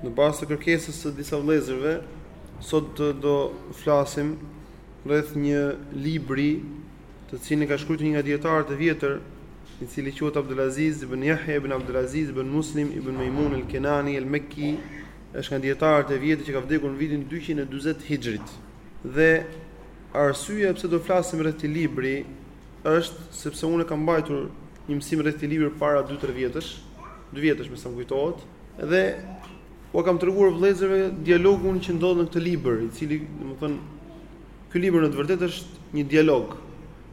Në bazë të kërkesës së disa vëllezërve, sot do flasim rreth një libri të cilin e ka shkruar një nga dijetarët e vjetër, i cili quhet Abdulaziz ibn Yahya ibn Abdulaziz ibn Muslim ibn Maimun al-Kinani al-Makki, është nga dijetarët e vjetër që ka vdekur në vitin 240 hixhrit. Dhe arsyeja pse do flasim rreth këtij libri është sepse unë kam mbajtur një mësim rreth këtij libri para 2-3 vjetësh, 2 vjetësh me sa më kujtohet. Dhe ua kam treguar vëllezërve dialogun që ndodh në këtë libër, i cili, domethënë, ky libër në të vërtetë është një dialog,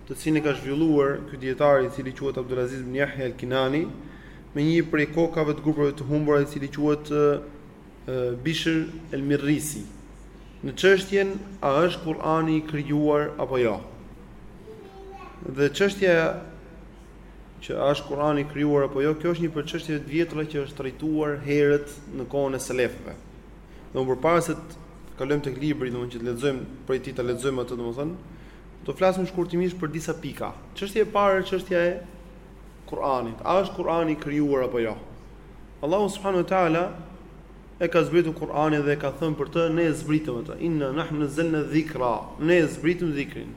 të cilin e ka zhvilluar ky dijetar i cili quhet Abdulaziz ibn Yahya al-Kinani me një prej kokave të grupeve të humbura i cili quhet Bishr al-Mirrisi në çështjen a është Kur'ani i krijuar apo jo. Dhe çështja Që a është Kurani i krijuar apo jo, kjo është një prej çështjeve të vjetra që është trajtuar herët në kohën e selefëve. Dhe më përpara se të kalojmë tek libri, domethënë që të lexojmë prej tij ta lexojmë atë domethënë, do flasim shkurtimisht për disa pika. Çështja e parë është çështja e Kur'anit. A është Kur'ani i krijuar apo jo? Allahu subhanahu wa taala e ka zbritur Kur'anin dhe ka thënë për të ne e zbritëm atë. Inna nahnu nazzalna adh-dhikra. Ne e zbritëm dhikrin.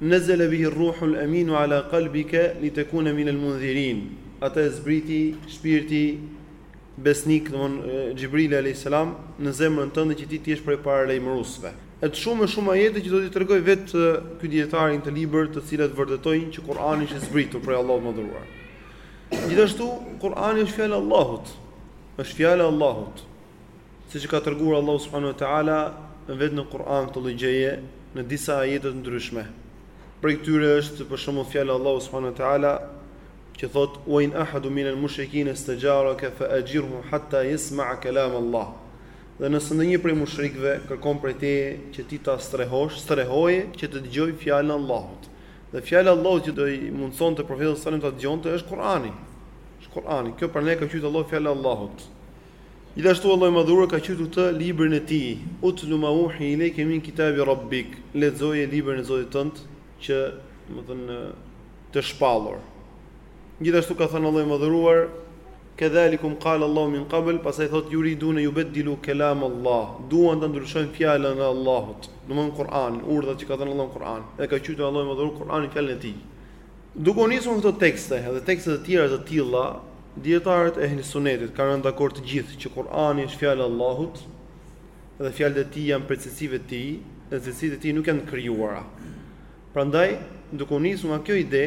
Nezele bihi rruhul eminu ala kalbike li te kune minel mundhirin, atë e zbriti shpirti besnik, domethënë Xhibrili alejhi selam, në zemrën tënde që ti të jesh prej paralajmëruesve. E të shumë e shumë ajete që do t'i tregojë vetë ky dijetari në këtë libër, të cilat vërtetojnë që Kur'ani është i zbritur prej Allahut të Madhëruar. Gjithashtu Kur'ani është fjalë e Allahut. Është fjalë e Allahut. Siç e ka treguar Allahu subhanahu wa ta'ala vetë në Kur'an këtë lloj gjëje në disa ajete të ndryshme. Prej këtyre është për shembull fjala e Allahut subhanahu wa ta'ala që thotë wa in ahadun min al-mushrikin istajaraka fa ajirhu hatta yasma'a kalam Allah. Dhe nëse ndonjë prej mushrikëve kërkon prej teje që ti ta strehosh, strehoje që të dëgjojë fjalën e Allahut. Dhe fjala e Allahut që do i mundësonte profeti sallallahu alajhi wasallam ta dëgjonte është Kur'ani. Është Kur'ani. Kjo pra, e ka quajtur Allahu fjalë e Allahut. Gjithashtu Allahu i Madhëruar e ka quajtur këtë librin e Tij, Utlu ma uhiye ilejke min kitabi Rabbik, lexoje librin e Zotit tënd që, domethënë, t'u shpall. Gjithashtu ka thënë Allahu i Madhëruar, Kedhalikum qala Allahu min qabl, pastaj thotë yuriduna an yubaddilu kalam Allah, duan ta ndryshojnë fjalën e Allahut, domthon Kur'anin, urdhrat që ka thënë Allahu në Kur'an. Dhe e ka quajtur Allahu i Madhëruar Kur'anin fjalën e Tij. Duke u nisur nga këto tekste dhe tekste të tjera të tilla, Dijetarët e Ehli Sunetit kanë rënë dakord të gjithë që Kur'ani është fjalë e Allahut dhe fjalët e tij janë prej cilësive të tij dhe cilësitë e tij nuk janë të krijuara. Prandaj, duke u nisur nga kjo ide,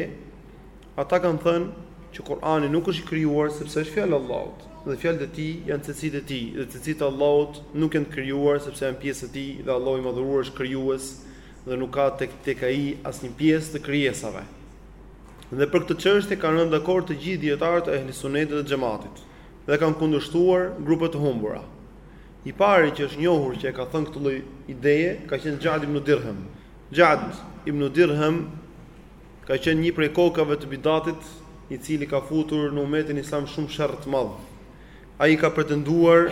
ata kanë thënë që Kur'ani nuk është i krijuar sepse është fjalë e Allahut dhe fjalët e tij janë cilësitë e tij dhe cilësitë e Allahut nuk janë të krijuara sepse janë pjesë e tij dhe Allahu i Madhëruar është krijues dhe nuk ka tek tek ai asnjë pjesë të krijesave. Dhe për këtë çështje kanë rënë dakord të gjithë dijetarët e Ehli Sunnetit dhe Xhematit dhe kanë kundërshtuar grupe të humbura. I pari që është njohur që e ka thënë këtë lloj ideje ka qenë Xha'd ibn Dirham. Xha'd ibn Dirham ka qenë një prej kokave të bidatit, i cili ka futur në umetin islam shumë sherr të madh. Ai ka pretenduar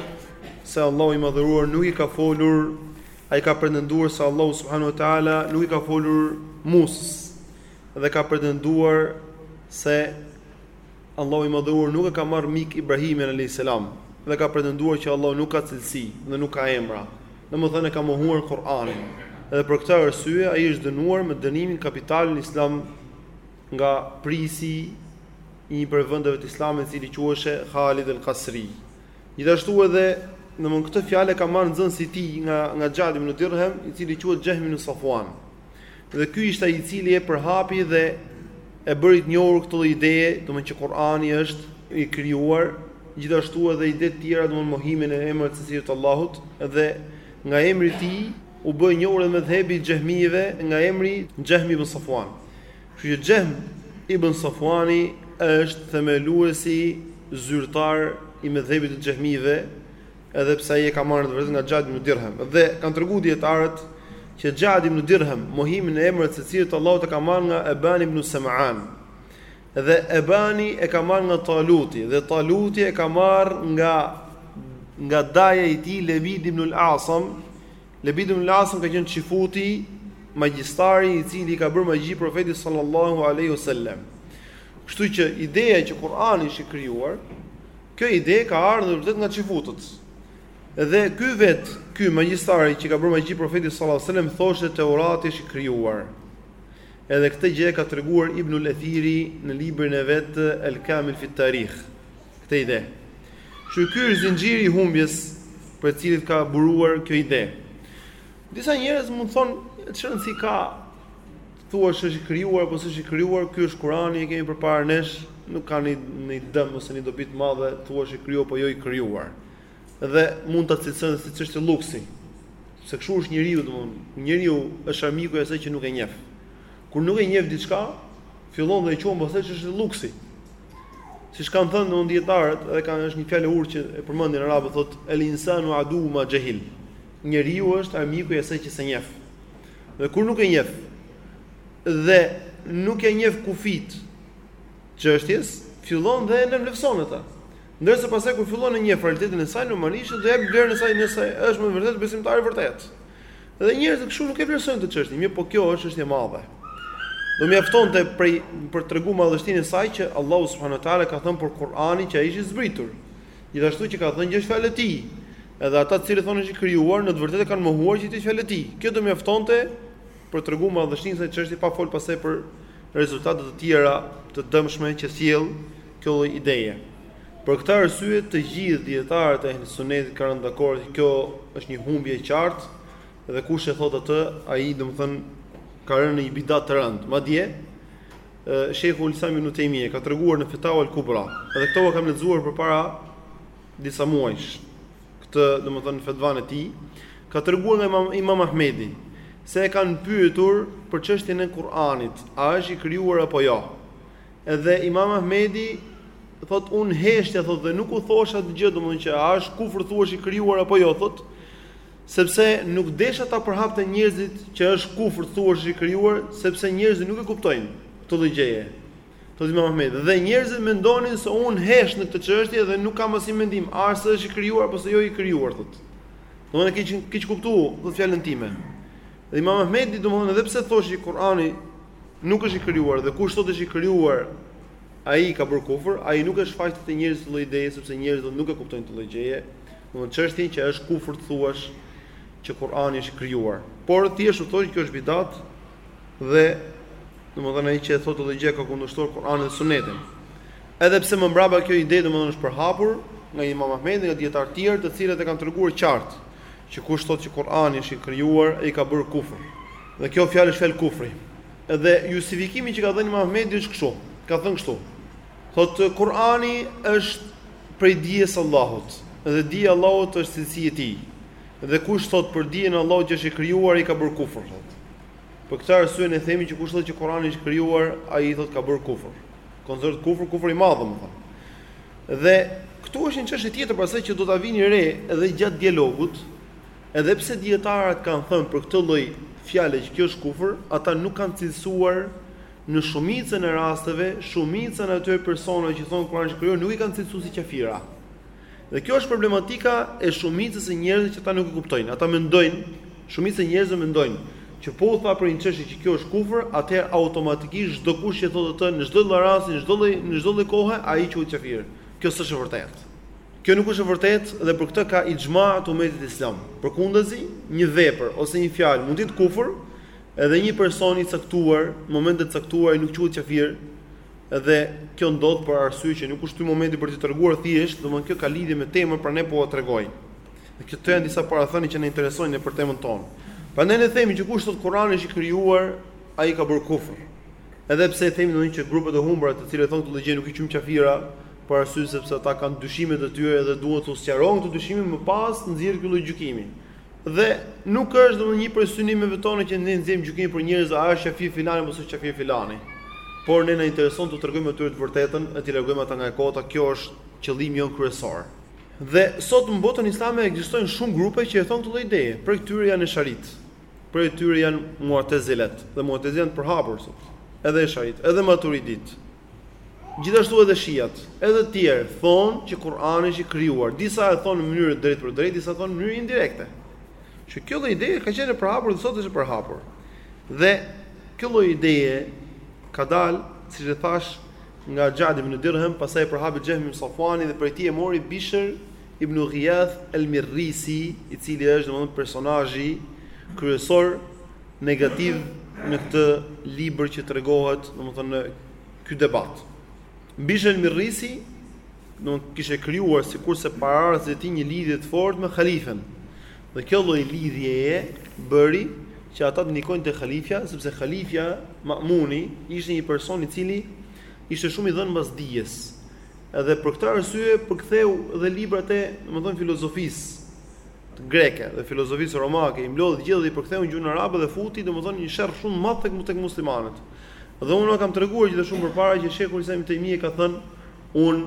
se Allahu i madhëruar, ai ka pretenduar se Allahu subhanahu wa taala nuk i ka folur Musës. dhe ka pretenduar se Allahu i Madhëruar nuk e ka marrë mik Ibrahimin alayhis salam dhe ka pretenduar që Allahu nuk ka cilësi dhe nuk ka emra. Domethënë e ka mohuar Kur'anin. Edhe për këtë arsye ai është dënuar me dënimin kapital në Islam nga prijësi i një prej vendeve të Islamit, i cili quheshe Khalid al-Qasri. Gjithashtu edhe këtë fjalë e ka marrë nxënësi i tij nga nga Xha'd ibn Dirhem, i cili quhet Xhehm ibn Safuan. Dhe ky ishte ai i cili e përhapi dhe e bëri të njohur këtë ide, domethënë që Kur'ani është i krijuar, gjithashtu edhe ide të tjera domethënë mohimin e emrave, cilësive të Allahut dhe nga emri i tij u bë i njohur edhe medhhebi i Xhehmive nga emri Xhehm ibn Safuan. Kështu që Xhehm ibn Safuani është themeluesi zyrtar i medhhebit të Xhehmive, edhe pse ai e ka marrë vetë nga Xha'd ibn Dirhem. Dhe kanë treguar dijetarët që Xha'd ibn Dirhem mohimin e emrave, cilësive të Allahut e ka marrë nga Eban ibn Sam'an. Dhe Ebani e ka marrë nga Taluti dhe Taluti e ka marrë nga nga daja i tij Lebid ibn al-Asam. Lebid ibn al-Asam ka qenë çifuti magjistari i cili i ka bërë magji profetit sallallahu alaihi wasallam. Kështu që ideja që Kur'ani është i krijuar Kjo ide ka ardhur vetë nga çifutët. Dhe ky vetë, ky magjistari që ka bërë magji Profetit sallallahu alejhi ue selem thoshte Teurati është i krijuar. Edhe këtë gjë e ka treguar Ibnul Ethiri në librin e vet El Kamil fi Tarikh. Këtë ide. Që ky është zinxhiri i humbjes prej të cilit ka buruar kjo ide. Disa njerëz mund të thonë çfarë rëndësi ka Thua që është i krijuar apo s'është i krijuar, ky është Kurani e kemi përpara nesh, nuk ka një një dëm ose një dobi të madhe, thua është i krijuar apo jo i krijuar. Dhe mund ta cilësojmë si çështje lluksi. Se kështu është njeriu, domthonë, njeriu është armiku i asaj që nuk e njeh. Kur nuk e njeh diçka, fillon dhe e quan pastaj çështje lluksi. Siç kanë thënë domethënë dijetarët, edhe kanë është një fjalë e urtë që e përmendin arabët thotë el insanu adu ma jahil. Njeriu është armiku i asaj që s'e njeh. Dhe kur nuk e njeh dhe nuk ia njeh kufijt çështjes, fillon dhe e nënvlerëson atë. Ndërsa pastaj kur fillon e njeh realitetin e saj, normalisht do ia jap vlerën e saj nëse është me vërtet besimtar i vërtet. Dhe njerëzit kështu nuk e vlerësojnë këtë çështje, mirëpo kjo është çështje e madhe. Do mjaftonte prej për t'tregu madhështinë e saj që Allahu subhanahu wa taala ka thënë për Kur'anin që ai është i zbritur. Gjithashtu që ka thënë që është fjalë e tij. Edhe ata të cilët thonë është i krijuar, në të vërtetë e kanë mohuar që të jetë fjalë e tij. Kjo do mjaftonte për të treguar madhështinë e kësaj çështje pa fol pastaj për rezultate të tjera të dëmshme që sjell kjo lloj ideje. Për këtë arsye të gjithë dijetarët e Sunnetit kanë rënë dakord që kjo është një humbje e qartë dhe kush e thotë atë, ai domethënë ka rënë në një bidat të rëndë. Madje Shejhul Islam ibn Taymije ka treguar në Fetawa al-Kubra, edhe këto ua kam lexuar përpara disa muajsh. Këtë, domethënë fetvan e tij, ka treguar nga Imam, Imam Ahmedi se e kanë pyetur për çështjen e Kur'anit, a është i krijuar apo jo. Edhe Imam Ahmedi thot un heshtja thot dhe nuk u thosha gjë, domethënë që a është kufër t'thuash i krijuar apo jo thot. Sepse nuk desha ta përhap te njerëzit që është kufër t'thuash është i krijuar, sepse njerëzit nuk e kuptojnë këtë lloj gjëje. Thotë Imam Ahmedi, dhe njerëzit mendonin se unë hesht në këtë çështje dhe nuk kam asnjë mendim, a është se është i krijuar apo se jo i krijuar, thotë. Domethënë keq keq kuptu, thotë fjalën time. Dhe Imam Ahmedi domethënë edhe pse thoshte që Kur'ani nuk është i krijuar dhe kush thotë është i krijuar, ai ka bërë kufër, ai nuk e shfaqte te njerëzit këtë lloj ideje sepse njerëzit nuk e kuptojnë këtë lloj gjëje. Domthon çështjen që është kufër të thuash që Kur'ani është i krijuar. Por thjesht u thonë që kjo është bidat dhe domthon ai që e thotë këtë gjë ka kundërshtuar Kur'anin dhe Sunetin. Edhe pse më mbrapa kjo ide domthon është përhapur nga Imam Ahmedi nga dietar të tjerë, të cilët e kanë treguar qartë që kush thotë që Kur'ani është i krijuar, ai ka bërë kufër. Dhe kjo fjalë është fjalë kufri. Edhe justifikimi që ka dhënë Imam Ahmedi është kështu. Ka thënë kështu. Thotë Kur'ani është Prej dijes së Allahut, dhe dija e Allahut është cilësi e Tij, dhe kush thotë për dijen e Allahut që është i krijuar, ai ka bërë kufër, thotë. Për këtë arsye ne themi që kush thotë që Kurani është i krijuar, ai thotë ka bërë kufër. Konsiderohet kufër, kufër i madh, domethënë. Dhe këtu është një çështje tjetër pastaj që do ta vini re edhe gjatë dialogut, edhe pse dijetarët kanë thënë për këtë lloj fjale që kjo është kufër, ata nuk kanë cilësuar Në shumicën e rasteve, shumicën e atyre personave që thonë Kurani është krijuar nuk i kanë cilësuar si qafira. Dhe kjo është problematika e shumicës së njerëzve që ata nuk e kuptojnë. Ata mendojnë, shumica e njerëzve mendojnë që po u tha për një çështje që kjo është kufër, atëherë automatikisht çdokush që e thotë atë në çdo lloj rasti, në çdo lloj në çdo lloj kohe, ai quhet qafir. Kjo s'është e vërtetë. Kjo nuk është e vërtetë dhe për këtë ka ixhma të umetit islam. Përkundazi, një vepër ose një fjalë mund të jetë kufër, Edhe një person i caktuar, në moment të caktuar ai nuk quhet qafir, dhe kjo ndodh për arsye që nuk është ky momenti për të treguar thjesht, domthonë kjo ka lidhje me temën, pra ne po e tregojmë. Dhe këto janë disa parathënie që na interesojnë në për temën tonë. Prandaj ne themi që kush thotë Kurani është i krijuar, ai ka bërë kufër. Edhe pse themi domthonë që grupet e humbura të cilët thonë këtë gjë nuk i quajmë qafira, për arsye sepse ata kanë dyshime të tyre dhe duhet të sqarohen këto dyshime më pas të nxirret ky lloj gjykimi. Dhe nuk është domethënë një prej synimeve tona që ne nxjerrim gjykime për njerëz a është qafir filani apo s'është qafir filani. Por ne na intereson t'u tregojmë atyre të vërtetën e t'i largojmë ata nga e kota, kjo është qëllimi jonë kryesor. Dhe sot në botën islame ekzistojnë shumë grupe që e thonë këtë lloj ideje. Prej këtyre janë esharitë. Prej këtyre janë mu'tezilet. Dhe mu'tezilet të përhapur sot. Edhe esharitë, edhe maturiditë. Gjithashtu edhe shiat, edhe të tjerë thonë që Kur'ani është i krijuar. Disa e thonë në mënyrë të drejtpërdrejtë, disa thonë në mënyrë indirekte. Që kjo lloj ideje ka qenë e përhapur dhe sot është e përhapur. Dhe kjo lloj ideje ka dalë, siç e thash, nga Xhad ibnu Dirhem, pastaj e përhapi Xhehm ibn Safuani dhe prej tij e mori Bishër ibnu Gijath al-Mirrisi, i cili është domethënë personazhi kryesor negativ në këtë libër që tregohet, domethënë në ky debat. Bishër Mirrisi domethënë kishte krijuar sikurse paraardhësit e tij një lidhje të fortë me halifen. Dhe kjo lloj lidhjeje bëri që ata të ndikojnë te halifja, sepse halifja Mamuni ishte një person i cili ishte shumë i dhënë mbas dijes. Edhe për këtë arsye përktheu dhe librat e, domethënë filozofisë, greke dhe filozofisë romake, i mblodhi gjithë dhe i përktheu në gjuhën arabe dhe futi, domethënë një sherr shumë të madh tek tek muslimanët. Dhe unë kam treguar gjithashtu më parë që Shejhul Islam Ibn Tejmije ka thënë, un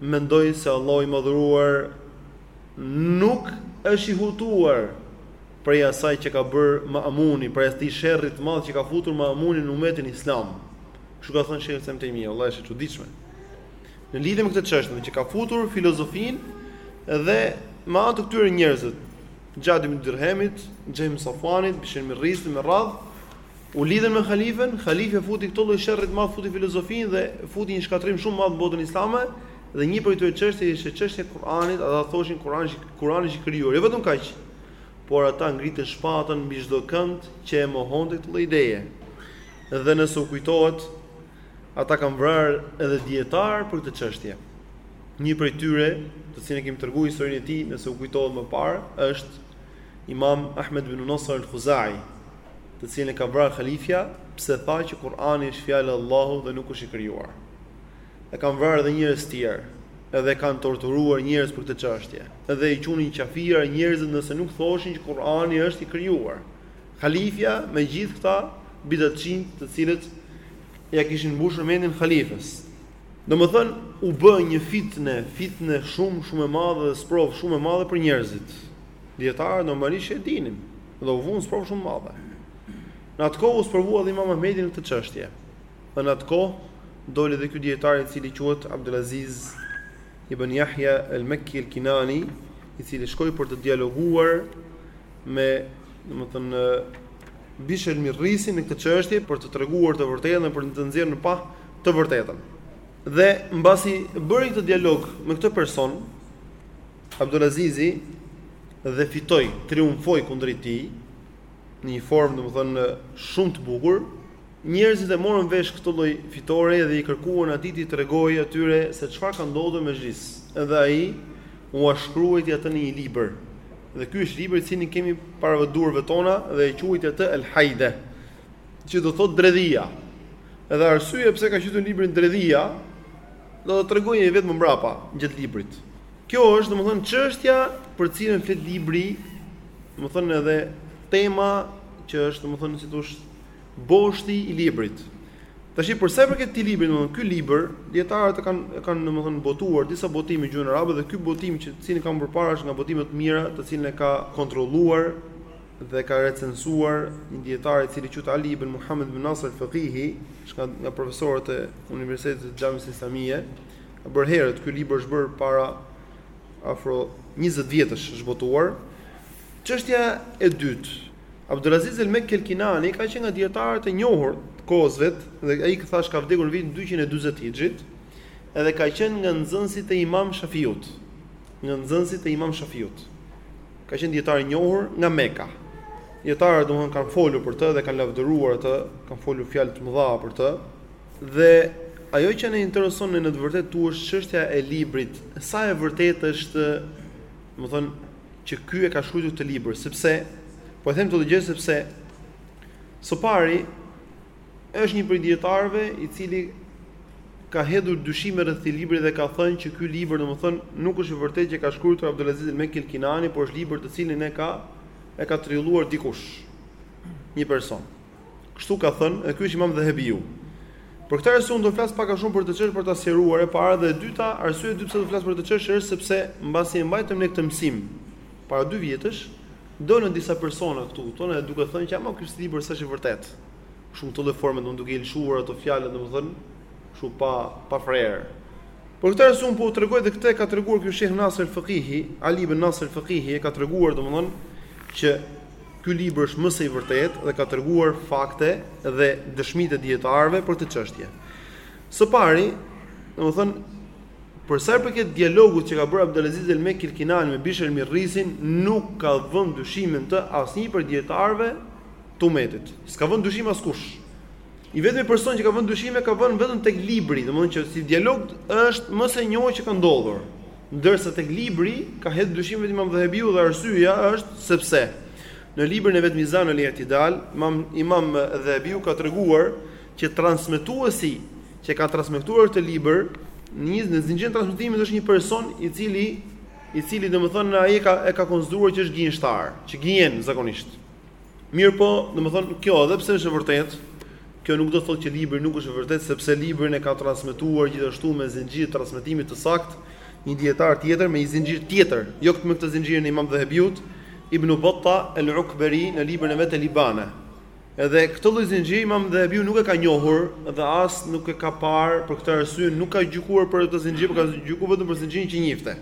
mendoj se Allahu i madhëruar nuk është i hutuar prej asaj që ka bër Ma'muni, prej atij sherri të madh që ka futur Ma'muni në umetin islam. Kështu ka thënë Shejhul Islam Ibn Tejmije, Allah është i çuditshëm. Në lidhje me këtë çështje që ka futur filozofinë dhe me anë të këtyre njerëzve, Xhad ibn Dirhemit, Xhehm ibn Safuanit, Bishr Mirrisit me radh, u lidhën me halifen, halifi e futi këto lloj sherrit të madh, futi filozofinë dhe futi një shkatërrim shumë madh në botën islame, dhe një prej këtyre çështjeve ishte çështja e Kur'anit, ata thoshin Kur'ani është Kur'ani është i krijuar, jo vetëm kaq, por ata ngritën shpatën mbi çdo kënd që e mohonte këtë lloj ideje. Dhe nëse u kujtohet, Ata kanë vrarë edhe dijetarë për këtë çështje. Një prej tyre, të cilin e kemi treguar historinë e tij, nëse u kujtohet më parë, është Imam Ahmed ibn Nasr al-Huzai, të cilin e ka vrarë halifja, pse tha që Kur'ani është fjalë e Allahut dhe nuk është i krijuar. E kanë vrarë edhe njerëz të tjerë, edhe kanë torturuar njerëz për këtë çështje. Edhe i quanin qafira njerëzit nëse nuk thoshin që Kur'ani është i krijuar. Halifja me gjithë këta bidatçinjtë të cilët ia kishin mbushur mendin halifës. Do më thënë, u bë një fitne, fitne shumë, shumë e madhe dhe sprovë shumë e madhe për njerëzit. Dijetarët normalisht e dinin dhe u vunë në sprovë shumë madhe. Në atë kohë u sprovua dhe imam Ahmedi në këtë çështje. Dhe në atë kohë doli dhe ky dijetar i cili quhet Abdulaziz ibn Jahja el Mekki el Kinani, i cili shkoi për të dialoguar me, domethënë, Bishr Mirrisin në këtë çështje për të treguar të vërtetën për të nxjerrë në pah të vërtetën. Dhe mbasi bëri këtë dialog me këtë person, Abdulazizi dhe fitoi, triumfoi kundrejt tij në një formë domethënë shumë të bukur. Njerëzit e morën vesh këtë lloj fitore dhe i kërkuan atij t'i tregojë atyre se çfarë ka ndodhur në mexhlis. Edhe ai ua shkruajti atë në një libër. Dhe ky është libri të cilin kemi përpara duarve tona dhe e quajti atë El Haide, që do thotë dredhia. Edhe arsyeja pse ka quajtur librin dredhia, do ta tregojë vetë më mbrapa gjatë librit. Kjo është domethënë çështja për cilën flet libri, domethënë edhe tema që është domethënë si të thuash Boshti i librit. Tash për sa i përket këtij libri, domethënë ky libër, dijetarët e kanë e kanë domethënë botuar disa botime në gjuhën arabe dhe ky botim që të cilin kam përpara është nga botimet e mira, të cilin e ka kontrolluar dhe e ka recensuar një dijetar i cili quhet Ali ibn Muhammed ibn Nasr al-Faqihi, është nga profesorët e Universitetit të Xhamisë Islamie. Ka bërë herët ky libër është bërë para afro 20 vjetësh është botuar. Çështja e dytë, Abdulaziz El Mekki El Kinani ka qenë nga dijetarët e njohur të kohës së vet dhe ai thash ka vdekur në vitin dyqind e dyzet Hixhrit edhe ka qenë nga nxënësit e Imam Shafiut. Nga nxënësit e Imam Shafiut. Ka qenë dijetar i njohur nga Mekka. Dijetarët domthon kanë folur për të dhe kanë lavdëruar atë, kanë folur fjalë të mëdha për të dhe ajo që na intereson në të vërtetë këtu është çështja e librit, sa e vërtetë është Domethënë që ky e ka shkruar këtë libër, sepse po e them këtë gjë sepse së pari është një prej dijetarëve i cili ka hedhur dyshime rreth këtij libri dhe ka thënë që ky libër, domethënë, nuk është i vërtetë që e ka shkruar Abdulaziz El Mekki El Kinani, por është libër të cilin e ka e ka trilluar dikush, një person. Kështu ka thënë, dhe ky është Imam Dhehebiu. Për këtë arsye unë do të flas pak a shumë për këtë çështje për ta sqaruar e para dhe e dyta, arsyeja e dytë pse do të flas për këtë çështje është sepse mbasi e mbajtëm ne këtë mësim para dy vjetësh, dolën disa persona këtu, domethënë duke thënë që ama ky është libër s'është i vërtetë. Shumë në këtë lloj forme domethënë duke i lëshuar ato fjalë domethënë kështu pa pa frerë. Për këtë arsye unë po u tregoj dhe këtë e ka treguar ky Sheh Nasr Fakihi, Ali ibn Nasr Fakihi e ka treguar domethënë që Ky libër është më se i vërtetë dhe ka treguar fakte dhe dëshmitë e dijetarëve për këtë çështje. Së pari, domethënë, për sa i përket dialogut që ka bërë Abdulaziz El Mekki El Kinani me Bishr Merrisin, nuk ka vënë dyshim në të asnjë prej dijetarëve të umetit. S'ka vënë dyshim askush. I vetmi person që ka vënë dyshime ka vënë vetëm tek libri, domethënë që si dialog është më se i njohur që ka ndodhur. Ndërsa tek libri ka hedh dyshim vetëm Imam Dhehebiu dhe arsyeja është sepse në librin e vet Mizan el I'tidal, Imam Imam Dhehebiu ka treguar që transmetuesi që ka transmetuar këtë libër në në zinxhirin e transmetimit është një person i cili i cili domethënë ai ka e ka konsideruar që është gënjeshtar, që gënjen zakonisht. Mirëpo, domethënë, kjo edhe pse është e vërtet, kjo nuk do të thotë që libri nuk është i vërtet, sepse librin e ka transmetuar gjithashtu me zinxhir transmetimi të sakt, një dijetar tjetër me një zinxhir tjetër, jo këtë me këtë zinxhirin e Imam Dhehebiut, Ibn Batta el Ukberi në librin e vet El Ibane. Edhe këtë lloj zinxhiri Imam Dhehebiu nuk e ka njohur dhe as nuk e ka parë për këtë arsye nuk ka gjykuar për këtë zinxhir, ka gjykuar vetëm për zinxhirin që njifte.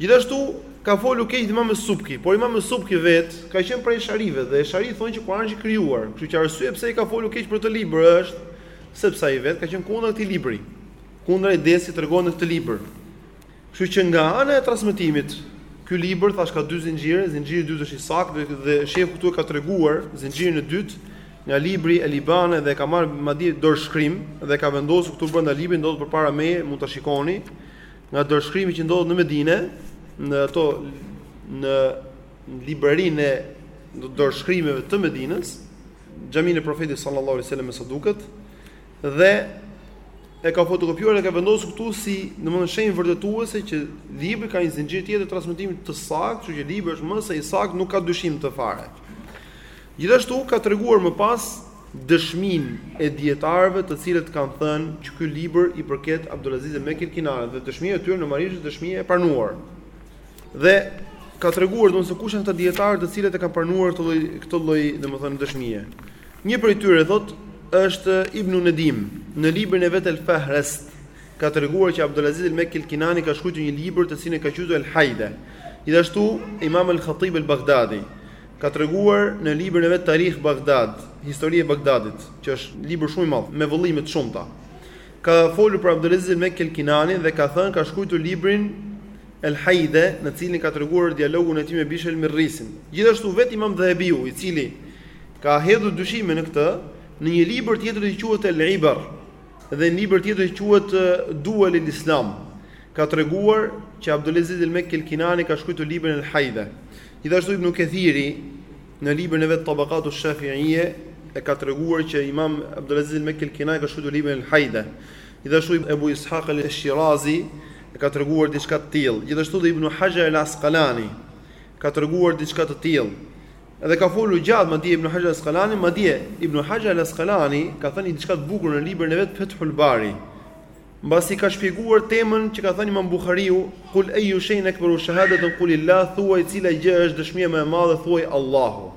Gjithashtu ka folur keq dhe Imam Subki, por Imam Subki vet ka qenë prej Esh'arive dhe Esh'ari thonë që Kurani është i krijuar, kështu që arsyeja pse ai ka folur keq për këtë libër është sepse ai vet ka qenë kundër këtij libri, kundër idesë që tregon në këtë libër. Kështu që nga ana e transmetimit, ky libër thash ka dy zinxhire, zinxhiri i dytë është i saktë dhe, dhe shehu këtu e ka treguar zinxhirin e dytë nga libri El Ibane dhe ka marrë madje dorëshkrim dhe ka vendosur këtu brenda librit ndodhet përpara meje, mund ta shikoni. Nga dorëshkrimi që ndodhet në Medinë, në ato në librarinë e dorëshkrimeve të Medinës, xhaminë e Profetit sallallahu alaihi wasallam me sa duket dhe e ka fotokopjuar dhe ka vendosur këtu si domethënë shenjë vërtetuese që libri ka një zinxhir tjetër transmetimi të saktë, kështu që libri është më se i saktë, nuk ka dyshim në të fare. Gjithashtu ka treguar më pas dëshminë e dijetarëve të cilët kanë thënë që ky libër i përket Abdulaziz El Mekki El Kinanit dhe dëshmia e tyre në Marinjë është dëshmi e pranuar. Dhe ka treguar domethënë kush janë këta dijetarë të cilët e kanë pranuar këtë lloj këtë lloj domethënë dëshmie. Një prej tyre thotë është Ibn Nedim në librin e vet El Fahres ka treguar që Abdulaziz El Mekki El Kinani ka shkruar një libër të cilin e ka quajtur El Haide. Gjithashtu Imam El Khatib El Baghdadi ka treguar në librin e vet Tarikh Baghdad, Historia e Bagdadit, që është libër shumë i madh, me vëllime të shumta. Ka folur për Abdulaziz El Mekki El Kinanin dhe ka thënë ka shkruajtur librin El Haide, në të cilin ka treguar dialogun e tij me Bishr Mirrisin. Gjithashtu vetë Imam Dhahabiu, i cili ka hedhur dyshime në këtë, në një libër tjetër që quhet El Ibar dhe një libër tjetër që quhet Duwal el Islam, ka treguar që Abdulaziz El Mekki El Kinani ka shkruajtur librin El Haide. Gjithashtu Ibn Kathiri në librin e vet Tabaqat ush-Shafi'iyye e ka treguar që Imam Abdul Aziz al-Makki al-Kinani ka shkruar librin al-Haida. Gjithashtu Ebu Ishaq al-Shirazi e ka treguar diçka të tillë. Gjithashtu dhe Ibn Hajar al-Asqalani ka treguar diçka të tillë. Edhe ka folur gjatë madje Ibn Hajar al-Asqalani, madje Ibn Hajar al-Asqalani ka thënë diçka të bukur në librin e vet Fathul Bari. Mbasi ka shpjeguar temën që ka thënë Imam Buhariu, Kul eyyu shay'in akbaru shahadatun kulillah, thuaj cila gjë është dëshmia më e madhe, thuaj Allahu.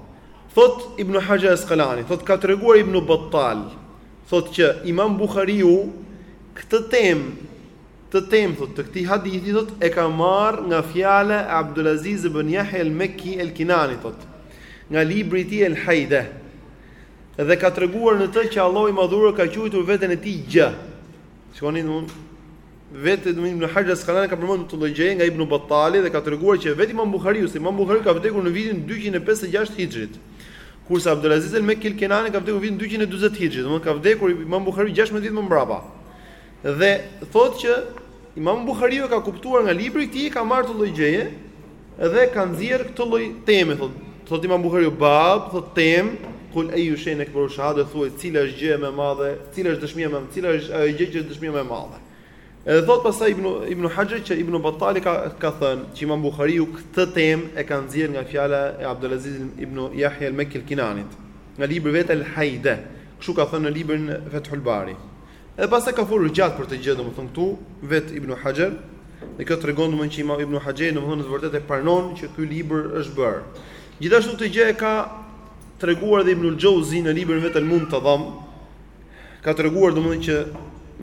Thotë Ibn Hajar Asqalani, thotë ka treguar Ibn Battal, thotë që Imam Buhariu këtë temë këtë temë thotë të këtij hadithi thotë e ka marrë nga fjala e Abdul Aziz ibn Yahya al-Makki al-Kinani thotë nga libri i tij El Haida Dhe ka treguar në të që Allahu i Madhëruar ka quajtur veten e tij Gjë. Shikoni domethënë vetë domethënë Ibn Hajar Asqalani ka përmendur këtë lloj gjëje nga Ibn Battali dhe ka treguar që vetë Imam Buhariu, se Imam Buhariu ka vdekur në vitin 256 Hijrit. Kurse Abdulaziz El Mekki El Kinani ka vdekur në vitin 240 Hijrit, domethënë ka vdekur Imam Buhariu 16 vjet më mbrapa. Dhe thotë që Imam Buhariu e ka kuptuar nga libri i tij ka marrë këtë lloj gjëje, Dhe ka nxjerrë këtë lloj teme thotë, thotë Imam Buhariu bab, thotë temë, kul ayu shay'in akbaru shahada thuaj cila është gjëja më e madhe, cila është dëshmia më, cila është ajo gjë që është dëshmia më e madhe. Edhe thotë pastaj Ibn Ibn Hajar që Ibn Battali ka ka thënë që Imam Buhariu këtë temë e ka nxjerrë nga fjala e Abdulaziz ibn Yahya al-Makki al-Kinanit, nga libri i vet al-Haida, kështu ka thënë në librin Fathul Bari. Edhe pastaj ka folur gjatë për këtë gjë, domethënë këtu vet Ibn Hajar, dhe kjo tregon domethënë që Imam Ibn Hajeri domethënë në të vërtetë e pranon që ky libër është bërë. Gjithashtu këtë gjë e ka treguar edhe Ibn Xhauzi në librin e vet Al-Muntadham, ka treguar domethënë që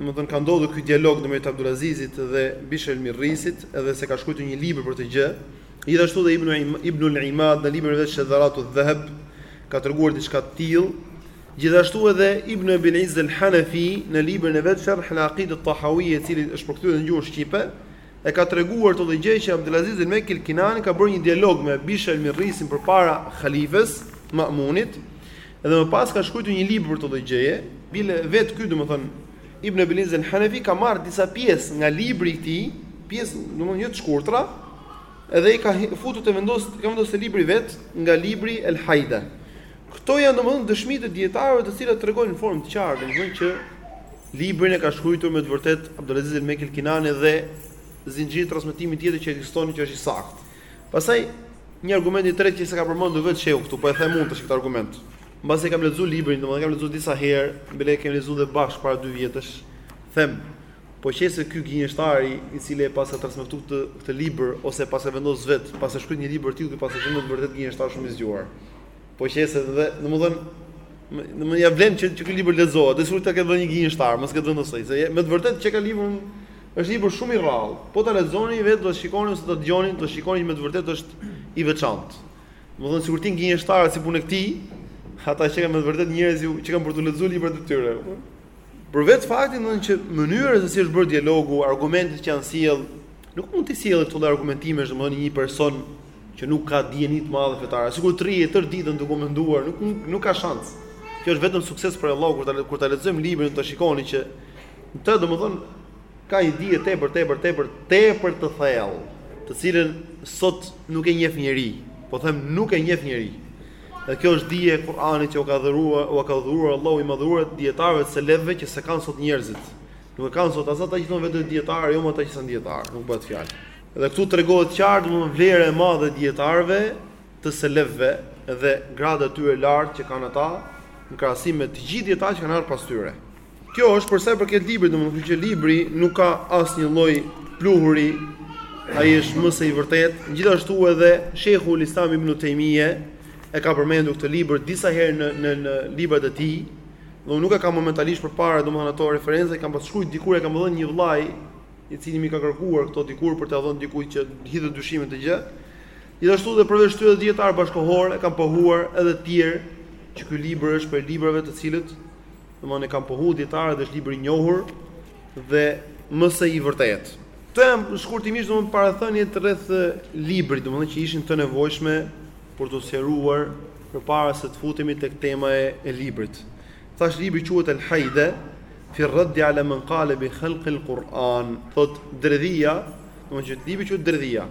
domethënë ka ndodhur ky dialog në mes Abdul Azizit dhe Bishr al-Mirrisit, edhe se ka shkruar një libër për këtë gjë. Gjithashtu dhe Ibn Ibn al-Imad në librin e vet Shadharatu al-Dhahab ka treguar diçka të tillë. Gjithashtu edhe Ibn Abil Izz Al-Hanafi në librin e vet Sharh Al-Aqidë At-Tahawiyya i cili është përkthyer edhe në gjuhën shqipe e ka treguar këtë lloj gjëje që Abdul Aziz Al-Mekki Al-Kinani ka bërë një dialog me Bishr Al-Mirrisin përpara halifes Ma'munit dhe më pas ka shkruajtur një libër për këtë lloj gjëje bile vet ky domethënë Ibn Abil Izz Al-Hanafi ka marrë disa pjesë nga libri i tij pjesë domethënë jo të shkurtra edhe i ka futur të vendos ka vendosur librin e vet nga libri El Haida Këto janë domethënë dëshmi të dijetarëve të cilët tregojnë në formë të qartë domethënë që librin e ka shkruar me të vërtetë Abdulaziz El Mekil Kinani dhe zinxhir transmetimi tjetër që ekziston që është i saktë. Pastaj një argument i tretë që s'e ka përmendur vetë shehu këtu, po e them unë tash këtë argument. Mbasi e kam lexuar librin, domethënë kam lexuar disa herë, bile kemi lexuar dhe bashkë para dy vjetësh. Them, po qe se ky gënjeshtari i cili e paska transmetuar këtë këtë libër ose paska vendos vetë, paska shkruar një libër të tillë, paska qenë në të vërtetë gënjeshtar shumë i zgjuar. Po qe se dhe, domethënë, domethënë ja vlen që, që ky libër të lexohet, dhe sikur ta ketë vënë një gënjeshtar, me e ketë vënë kësisoj, se me të vërtet që ka libër, është libër shumë i rrallë, po ta lexoni, vetë do të shikoni, ose të dëgjoni, do të shikoni që me të vërtet është i veçantë. Domethënë, sikur të kish gënjeshtarë si puna e këtij, ata që kanë me të vërtet njërez që kanë për të lexu libra të tyre. Për vetë faktin domethënë që mënyra se si është bërë dialogu, argumentet që janë sjell, nuk mund t'i sjellë këto argumentime, domethënë një person, që nuk ka dijeni të madhe fetare. Sikur të rrije tërë ditën duke menduar, nuk nuk ka shans. Kjo është vetëm sukses prej Allahut kur ta kur ta lexojmë librin do të shikoni që të domethënë ka një dije tepër tepër tepër tepër të thellë, të cilën sot nuk e njeh njeri. Po them nuk e njeh njeri. Dhe kjo është dije e Kur'anit që u ka dhuruar, u ka dhuruar Allahu i madhëruar dijetarëve të selefëve që s'e kanë sot njerëzit. Nuk e kanë sot as ata që thonë vetes dijetarë, jo më ata që janë dijetarë, nuk bëhet fjalë. Dhe këtu tregohet qartë domethënë vlera e madhe e dijetarëve të selefëve dhe grada e tyre e lartë që kanë ata në krahasim me të gjithë dijetarët që kanë ardhur pas tyre. Kjo është për sa i përket librit, domethënë që libri nuk ka asnjë lloj pluhuri, ai është më se i vërtet. Gjithashtu edhe Shehul Islam Ibn Taymije e ka përmendur këtë libër disa herë në në në librat e tij. Dhe nuk e kam momentalisht përpara, domethënë ato referenca i kam pas shkruajt dikur ia kam dhënë një vëllai i cili m'i ka kërkuar këto dikur për t'ia dhënë dikujt që hidhte dyshime në këtë gjë. Gjithashtu dhe përveç tyre dijetarë bashkëkohorë e kanë pohuar edhe të tjerë që ky libër është prej librave të cilët domthonë e kanë pohuar dijetarët dhe është libër i njohur dhe mëse i vërtetë. Këto janë shkurtimisht domthonë parathëniet rreth librit, domthonë që ishin të nevojshme për t'u sqaruar përpara se të futemi tek tema e librit. Thashë libri quhet El Hajde fi rraddi ala men qale bi khalqil Kur'an, thotë dredhia, domethënë që libri quhet dredhia.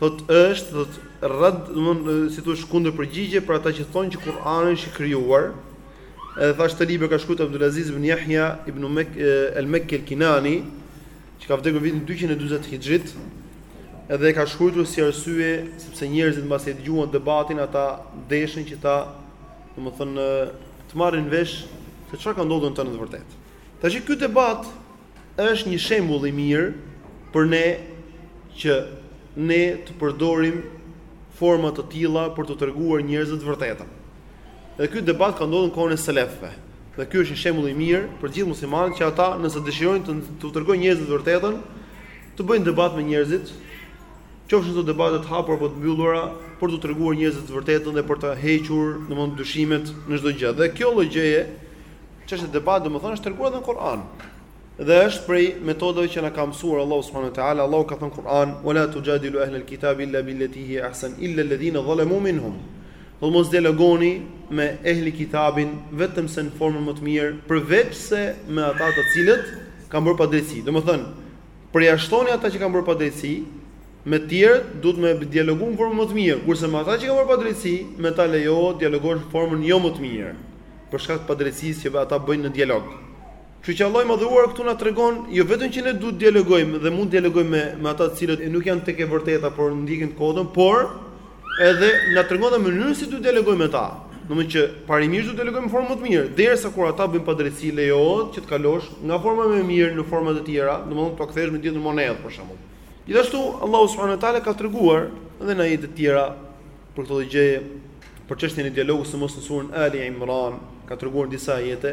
Thotë është thotë rradd, domethënë si të thuash kundërpërgjigje për ata që thonë që Kur'ani është i krijuar. Edhe thashë këtë libër e ka shkruar Abdulaziz ibn Yahya ibn Mek el Mekki el Kinani, që ka vdekur në vitin 240 Hijrit, edhe e ka shkruar si arsye sepse njerëzit mbasi e dëgjuan debatin ata deshën që ta Domethënë të marrin vesh se çfarë ka ndodhur në të në të vërtetë. Tashi ky debat është një shembull i mirë për ne që ne të përdorim forma të tilla për t'u treguar njerëzve të vërtetën. Dhe ky debat ka ndodhur në kohën e selefëve. Dhe ky është një shembull i mirë për gjithë muslimanët që ata nëse dëshirojnë t'u tregojnë njerëzve të vërtetën, të bëjnë debat me njerëzit Qofshin këto debate të hapura apo të mbyllura, për t'u treguar njerëzve të vërtetën dhe për të hequr, domthonë, dyshimet në çdo gjë. Dhe kjo lloj gjëje, çështja e debatit, domethënë, është treguar edhe në Kur'an. Dhe është prej metodave që na ka mësuar Allahu subhanahu wa taala, Allahu ka thënë në Kur'an, "Wa la tujadilu ahla al-kitabi illa billati hiya ahsan, illa alladhina zalamu minhum." Dhe mos dialogoni me ehli kitabin vetëm se në formën më të mirë, përveçse me ata të cilët kanë bërë padrejtësi. Domethënë, Përjashtoni ata që kanë bërë padrejtësi, me të tjerët duhet me dialogu në formën më të mirë, kurse me ata që kanë bërë padrejtësi, me ta lejohet të dialogosh në formën jo më të mirë, për shkak të padrejtësisë që ata bëjnë në dialog. Kështu që Allahu i Madhëruar këtu na tregon jo vetëm që ne duhet të dialogojmë dhe mund të dialogojmë me me ata të cilët nuk janë tek e vërteta por ndjekin të kotën, por Edhe na tregon dhe mënyrën si duhet të dialogojmë me ta. Domethënë që parimisht duhet të dialogojmë në formë më të mirë, derisa kur ata bëjnë padrejtësi lejohet që të kalosh nga forma më e mirë në forma të tjera, domethënë t'ua kthesh me të njëjtën monedhë për shembull. Gjithashtu Allahu subhanahu wa taala ka treguar dhe në ajete të tjera për këtë lloj gjëje, për çështjen e dialogut sidomos në surën Ali Imran, ka treguar në disa ajete,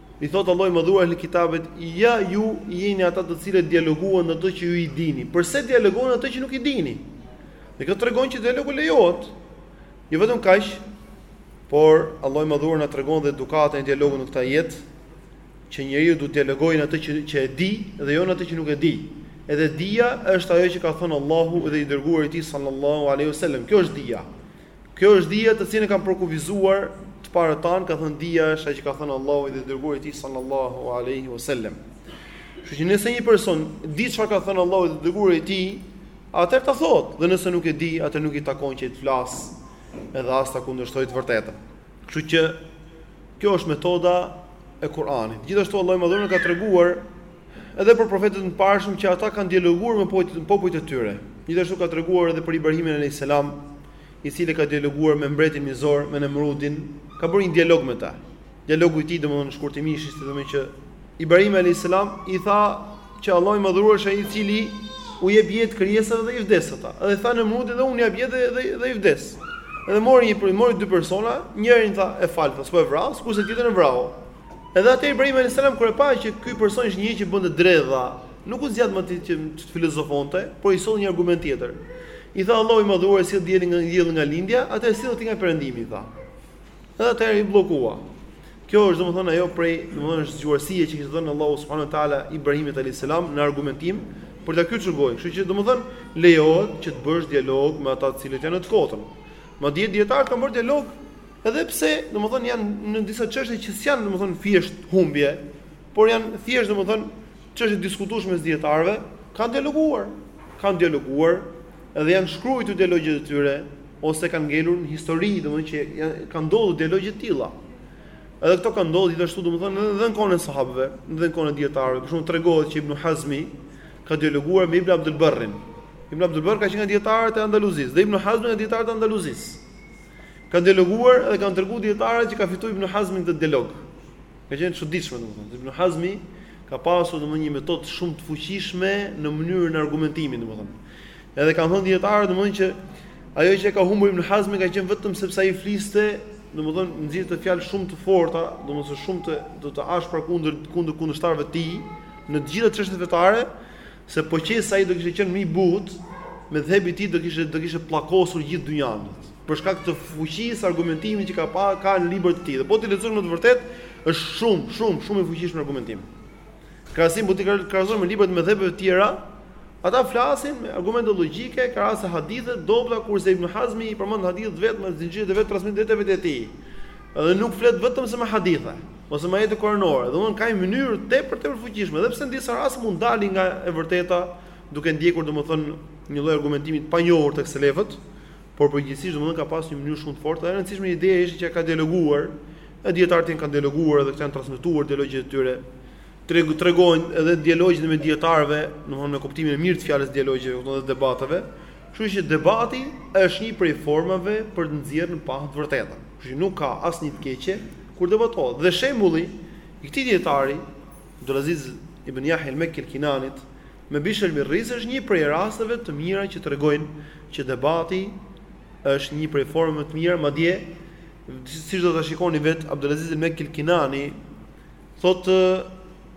I thotë Allahu i Madhëruar Ehl Kitabit, Ja ju jeni ata të cilët dialoguan në atë që ju i dini. Përse dialogoni në atë që nuk i dini? Dhe kjo tregon që dialogu lejohet. Jo vetëm kaq, por Allahu i Madhëruar na tregon dhe edukatën e dialogut në këtë ajet, që njeriu duhet të dialogojë në atë që që e di dhe jo në atë që nuk e di. Edhe dija është ajo që ka thënë Allahu dhe i dërguari i tij sallallahu alaihi wasallam. Kjo është dija. Kjo është dija të cilën kanë përkufizuar të parët tanë, ka thënë dija është ajo që ka thënë Allahu dhe i dërguari i tij sallallahu alaihi wasallam. Kështu që nëse një person di çfarë ka thënë Allahu dhe i dërguari i tij, atëherë ta thotë, dhe nëse nuk e di, atëherë nuk i takon që të flas edhe as ta kundërshtojë të vërtetën. Kështu që kjo është metoda e Kuranit. Gjithashtu Allahu i madhëruar ka treguar Edhe për profetët e mëparshëm që ata kanë dialoguar me popujt e tyre. Gjithashtu ka treguar edhe për Ibrahimin alayhis salam, i cili ka dialoguar me mbretin mizor, me Nemrudin, ka bërë një dialog me ta. Dialogu i tij domthonë shkurtimisht ishte domthonë që Ibrahim alayhis salam i tha që Allahu i madhruar është ai i cili u jep jetë krijesave dhe i vdes ata. Edhe tha Nemrudi dhe unë jap jetë dhe, dhe, dhe i vdes. Edhe mori një mori dy persona, njërin tha e fal, tha s'po e vras, kurse tjetrin e vrau. Edhe atëherë Ibrahim alayhis salam kur e pa që ky person ishte një që bënte dredha, nuk u zgjat më të që të filozofonte, por i solli një argument tjetër. I tha Allahu i madhruar sjell diellin nga diellin nga lindja, atëherë sille ti nga perëndimi tha. Edhe atëherë u bllokua. Kjo është domethënë ajo prej domethënë është zgjuarësia që kishte dhënë Allahu subhanahu wa taala Ibrahimit alayhis salam në argumentim për ta kyçur gojën. Kështu që domethënë lejohet që të bësh dialog me ata të cilët janë në të kotën. Madje dijetarët kanë bërë dialog Edhe pse, domethënë janë në disa çështje që s'janë domethënë thjesht humbje, por janë thjesht domethënë çështje të diskutueshme mes dijetarëve, kanë dialoguar, kanë dialoguar dhe janë shkruar këto dialogje të tyre ose kanë ngelur në histori, domethënë që janë kanë ndodhur dialogje të tilla. Edhe këto kanë ndodhur gjithashtu domethënë edhe në kohën e sahabëve, edhe në kohën e dijetarëve. Për shembull tregohet që Ibn Hazmi ka dialoguar me Ibn Abdul Barrin. Ibn Abdul Barr ka qenë nga dijetarët e Andaluzisë dhe Ibn Hazmi nga dijetarët e Andaluzisë. Kanë dialoguar dhe kanë treguar dijetarët që ka fituar Ibn Hazmi në këtë dialog. Ka qenë e çuditshme domethënë. Ibn Hazmi ka pasur domethënë një metodë shumë të fuqishme në mënyrën e argumentimit domethënë. Edhe kanë thënë dijetarët domethënë që ajo që e ka humbur Ibn Hazmi ka qenë vetëm sepse ai fliste, domethënë nxirrte fjalë shumë të forta, domethënë shumë të do të ashpra kundër kundër kundërshtarëve të tij në të gjitha çështjet fetare, Se po qe se ai do kishte qenë më i butë, medhhebi i tij do kishte do kishte pllakosur gjithë dynjanë, thotë, për shkak të fuqisë së argumentimit që ka pa ka në librat e tij. Dhe po t'i lexosh në të vërtetë, është shumë, shumë, shumë i fuqishëm në argumentim. Krahasim po t'i krahasojmë me librat e medhhebeve të tjera, ata flasin me argumente logjike, ka raste hadithe të dobëta kurse Ibn Hazmi i përmend hadithet vetëm në zinxhirin e vet transmetimit të vetë të tij. Dhe nuk flet vetëm se me hadithe. ose me ajete koranore. Domthonë ka një mënyrë tepër të fuqishme, edhe pse në disa raste mund dalin nga e vërteta, duke ndjekur domethënë një lloj argumentimi të panjohur tek selefët, por përgjithësisht domethënë ka pasur një mënyrë shumë të fortë, e rëndësishme ideja është që ka dialoguar, e dijetarët tanë kanë dialoguar edhe këto janë transmetuar dialogjet e tyre. Tregu tregojnë edhe dialogjet mes dijetarëve, domthonë në kuptimin e mirë të fjalës dialogjeve, këto dhe debateve. Kështu që debati është një prej formave për të nxjerrë në pah të vërtetën. Kështu që nuk ka asnjë të keqe kur debatohet. Dhe shembulli i këtij dijetari, Abdulaziz ibn Jahja al-Mekki al-Kinanit, me Bishr al-Mirisin është një prej rasteve të mira që tregojnë që debati është një prej formave më të mira, madje siç do ta shikoni vetë Abdulaziz al-Mekki al-Kinani, Thotë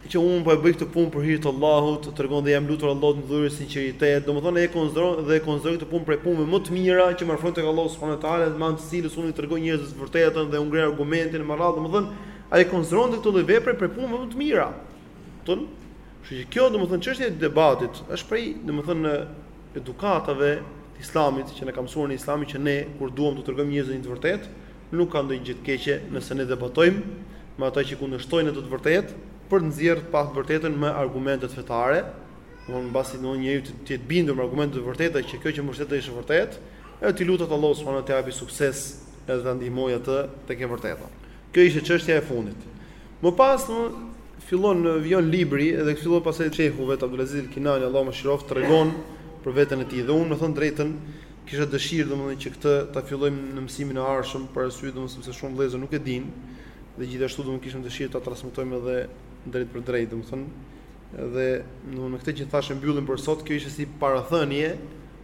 që unë po e bëj këtë punë për hir të Allahut, tregon dhe jam lutur Allahut të më dhurojë sinqeritet. Domethënë e konsideron dhe e konsideroj këtë punë prej punëve më të mira që më afron tek Allahu subhanahu wa taala, me anë të cilës unë i tregoj njerëzve të vërtetën dhe u ngre argumentin me radhë, domethënë ai konsideron këtë lloj vepre prej punëve më të mira. Kupton, kështu që kjo domethënë çështja e debatit është prej domethënë edukatave të Islamit që na ka mësuar ne Islami që ne kur duam të tregojmë njerëzve të vërtetën, Nuk ka ndonjë gjë të keqe nëse ne debatojmë me ata që kundërshtojnë atë të vërtetë, për të nxjerrë në pah të vërtetën me argumente fetare, domthonë mbasi domthonë njeriu të jetë bindur me argumente të vërteta që kjo që mbështet ai është e vërtetë, edhe t'i lutet Allahut subhanahu t'i japi sukses edhe ta ndihmojë atë tek e vërteta. Kjo ishte çështja e fundit. Më pas domthonë fillon vijon libri edhe fillon pastaj shehu vet Abdulaziz el-Kinani Allahu e mëshiroftë tregon për veten e tij dhe unë me thënë drejtën Kisha dëshirë domethënë që këtë ta fillojmë në mësimin e ardhshëm, për arsye domethënë sepse shumë vëllezër nuk e dinë dhe gjithashtu domethënë kishim dëshirë ta transmetojmë edhe drejtpërdrejt domethënë dhe domethënë me këtë që thashë mbyllim për sot, kjo ishte si parathënie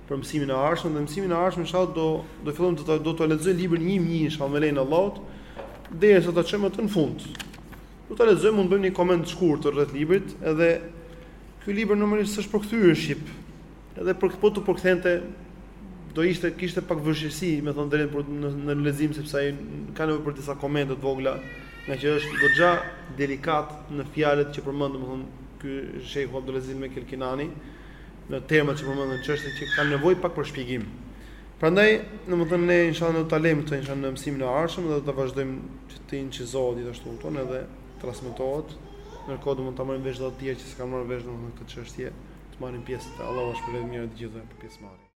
për mësimin e ardhshëm dhe mësimin e ardhshëm inshallah do do fillojmë do ta do ta lexojmë librin imi inshallah me lejen e Allahut derisa ta çojmë atë në fund. Do ta lexojmë, mund të bëjmë një koment të shkurtër rreth librit, edhe ky libër normalisht s'është përkthyer në shqip, Edhe për po të përkthehet do ishte kishte pak vështirësi, me thënë drejtën në, në lexim sepse ai ka nevojë për disa komente të vogla, ngaqë është goxha delikat në fjalët që përmend, domethënë ky Sheikh Abdulaziz Mekki al-Kinani në termat që përmenden çështje që kanë nevojë pak për shpjegim. Prandaj, domethënë ne inshallah do ta lejmë këtë inshallah në mësimin e ardhshëm dhe do ta vazhdojmë që të inçizohet gjithashtu domethënë edhe transmetohet, ndërkohë do mund ta marrin vesh dhe të tjerë që s'e kanë marrë vesh domethënë këtë çështje, të marrin pjesë dhe Allahu jua shpërbleftë me të mira të gjithëve për pjesëmarrjen.